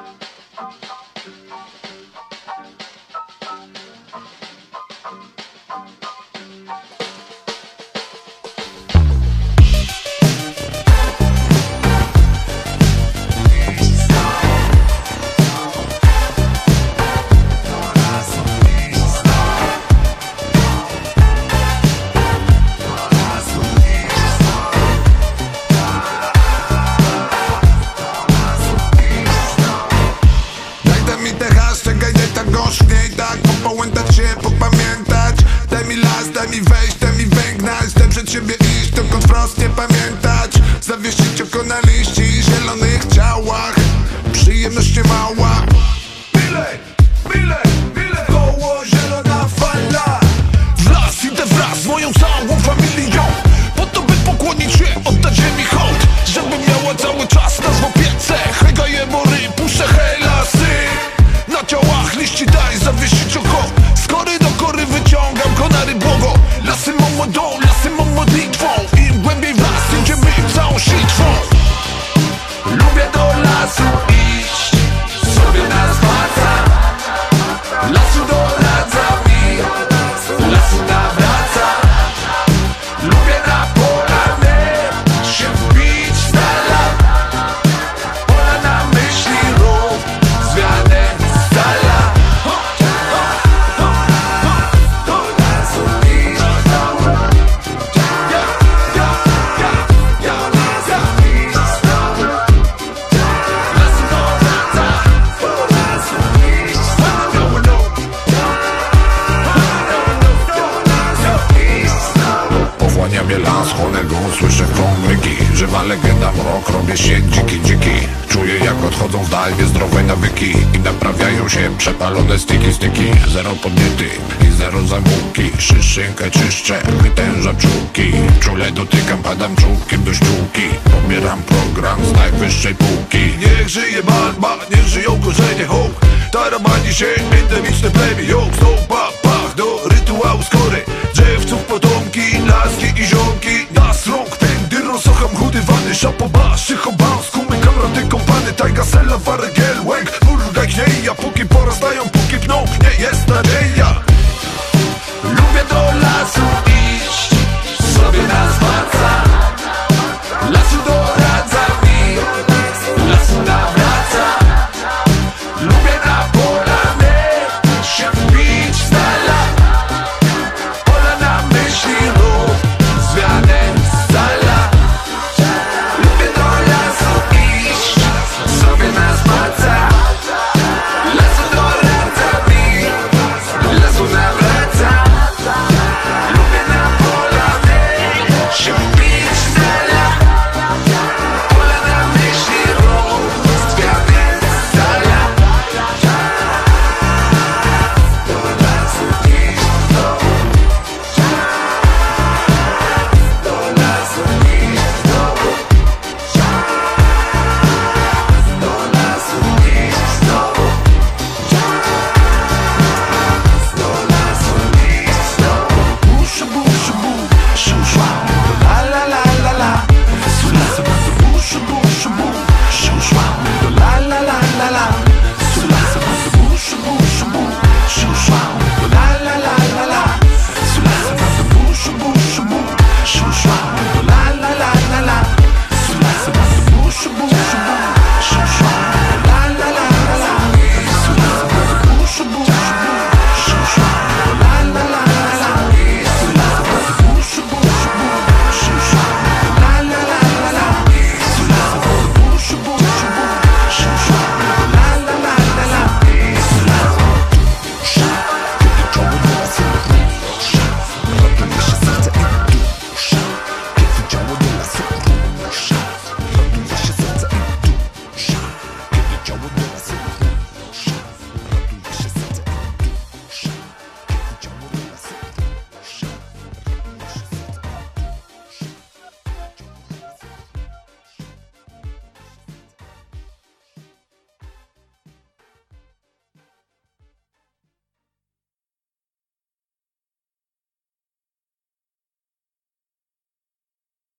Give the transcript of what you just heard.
Daj daj mi wejść, daj mi węgnać Daj przed siebie iść, tylko wprost nie pamiętać. Zawiesić oko na liści zielonych ciałach Przyjemność nie mała. Byle, byle, byle. Koło zielona fala. W las idę wraz z moją całą familią Po to by pokłonić się, oddać ziemi Lubię na Żywa legenda, mrok, robię się dziki, dziki. Czuję jak odchodzą w dal niezdrowe nawyki I naprawiają się przepalone styki, styki. Zero podnietych i zero zamółki Szyszynkę czyszczę, wytężam czułki. Czule dotykam, padam czułkiem do ściółki. Pobieram program z najwyższej półki. Niech żyje barba, niech żyją korzenie hołd Taramani się endemiczne plemię Ją stopa, pach do rytuału skory Drzewców potomki, laski i ziomki Look at